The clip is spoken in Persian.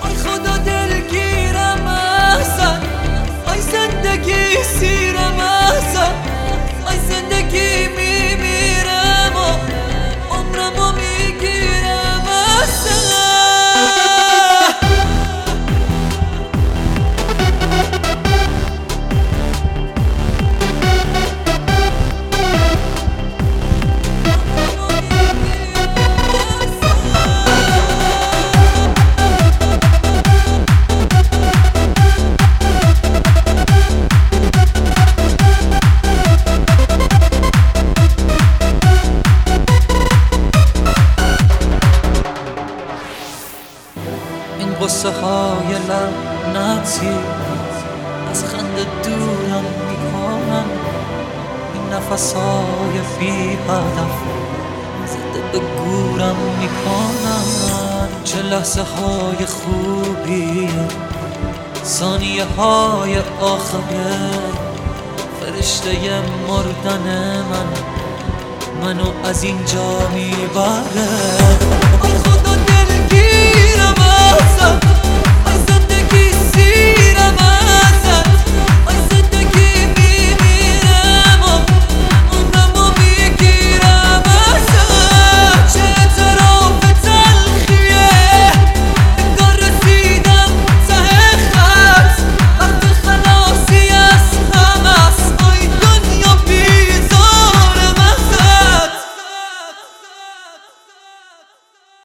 آی خدا دلگیرم ازت آی زندگی سیرم قصه های لعنتی از خنده دورم می‌کنن این نفس های بی هدف. زنده به گورم می‌کنن چه لحظه های خوبی. ثانیه های آخره. فرشته مردن من. منو از اینجا می‌بره.